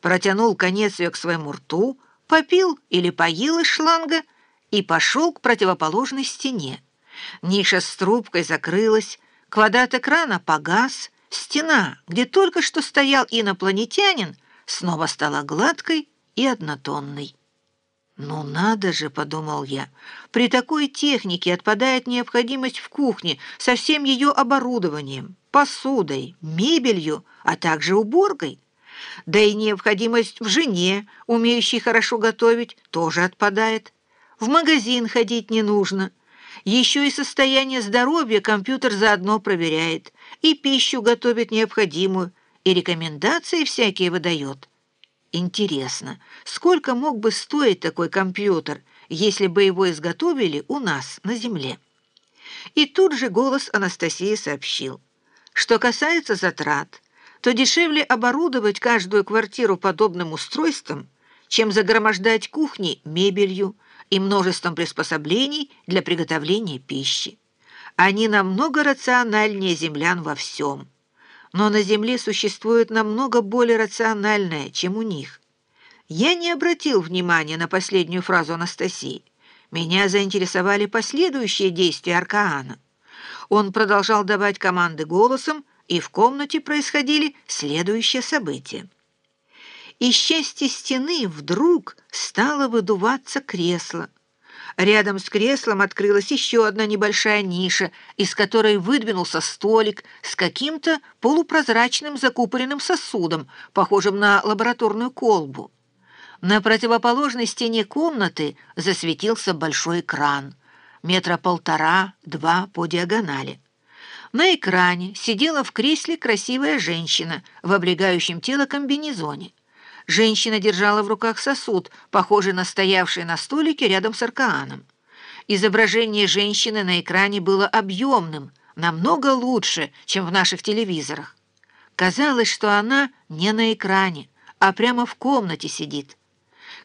протянул конец ее к своему рту, попил или поел из шланга и пошел к противоположной стене. Ниша с трубкой закрылась, квадрат экрана погас, стена, где только что стоял инопланетянин, снова стала гладкой и однотонной. «Ну надо же», — подумал я, — «при такой технике отпадает необходимость в кухне со всем ее оборудованием, посудой, мебелью, а также уборкой. Да и необходимость в жене, умеющей хорошо готовить, тоже отпадает. В магазин ходить не нужно. Еще и состояние здоровья компьютер заодно проверяет, и пищу готовит необходимую, и рекомендации всякие выдает». Интересно, сколько мог бы стоить такой компьютер, если бы его изготовили у нас на Земле? И тут же голос Анастасии сообщил, что касается затрат, то дешевле оборудовать каждую квартиру подобным устройством, чем загромождать кухни мебелью и множеством приспособлений для приготовления пищи. Они намного рациональнее землян во всем но на Земле существует намного более рациональное, чем у них. Я не обратил внимания на последнюю фразу Анастасии. Меня заинтересовали последующие действия Аркаана. Он продолжал давать команды голосом, и в комнате происходили следующие события. Из части стены вдруг стало выдуваться кресло. Рядом с креслом открылась еще одна небольшая ниша, из которой выдвинулся столик с каким-то полупрозрачным закупоренным сосудом, похожим на лабораторную колбу. На противоположной стене комнаты засветился большой экран, метра полтора-два по диагонали. На экране сидела в кресле красивая женщина в облегающем тело комбинезоне. Женщина держала в руках сосуд, похожий на стоявший на столике рядом с Аркааном. Изображение женщины на экране было объемным, намного лучше, чем в наших телевизорах. Казалось, что она не на экране, а прямо в комнате сидит.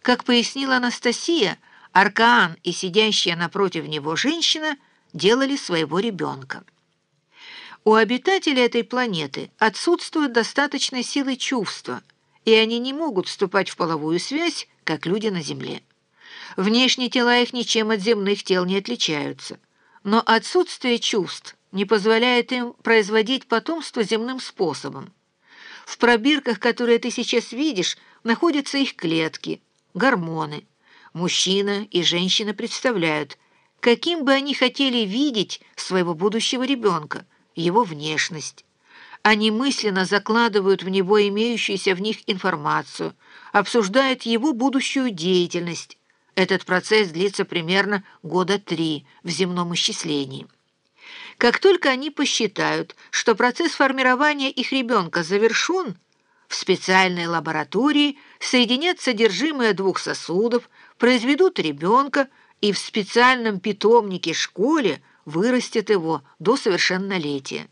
Как пояснила Анастасия, Аркаан и сидящая напротив него женщина делали своего ребенка. У обитателей этой планеты отсутствует достаточной силы чувства – и они не могут вступать в половую связь, как люди на Земле. Внешние тела их ничем от земных тел не отличаются, но отсутствие чувств не позволяет им производить потомство земным способом. В пробирках, которые ты сейчас видишь, находятся их клетки, гормоны. Мужчина и женщина представляют, каким бы они хотели видеть своего будущего ребенка, его внешность. Они мысленно закладывают в него имеющуюся в них информацию, обсуждают его будущую деятельность. Этот процесс длится примерно года три в земном исчислении. Как только они посчитают, что процесс формирования их ребенка завершен, в специальной лаборатории соединят содержимое двух сосудов, произведут ребенка и в специальном питомнике-школе вырастет его до совершеннолетия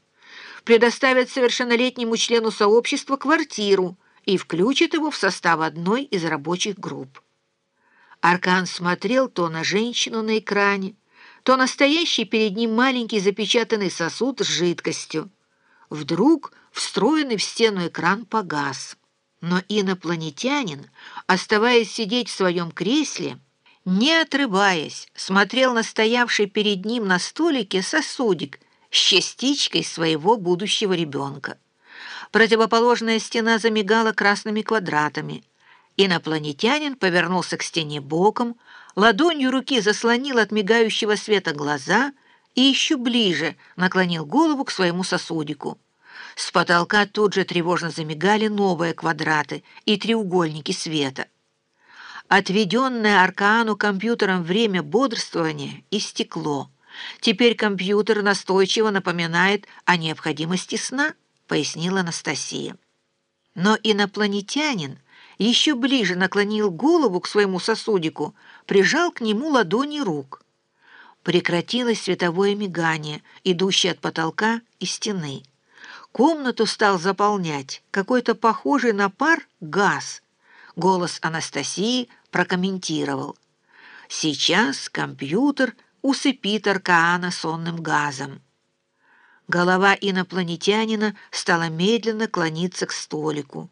предоставят совершеннолетнему члену сообщества квартиру и включат его в состав одной из рабочих групп. Аркан смотрел то на женщину на экране, то на стоящий перед ним маленький запечатанный сосуд с жидкостью. Вдруг встроенный в стену экран погас. Но инопланетянин, оставаясь сидеть в своем кресле, не отрываясь, смотрел на стоявший перед ним на столике сосудик с частичкой своего будущего ребенка. Противоположная стена замигала красными квадратами. Инопланетянин повернулся к стене боком, ладонью руки заслонил от мигающего света глаза и еще ближе наклонил голову к своему сосудику. С потолка тут же тревожно замигали новые квадраты и треугольники света. Отведенное Аркану компьютером время бодрствования истекло. Теперь компьютер настойчиво напоминает о необходимости сна, пояснила Анастасия. Но инопланетянин еще ближе наклонил голову к своему сосудику, прижал к нему ладони рук. Прекратилось световое мигание, идущее от потолка и стены. Комнату стал заполнять какой-то похожий на пар газ. Голос Анастасии прокомментировал. Сейчас компьютер усыпит Аркаана сонным газом. Голова инопланетянина стала медленно клониться к столику.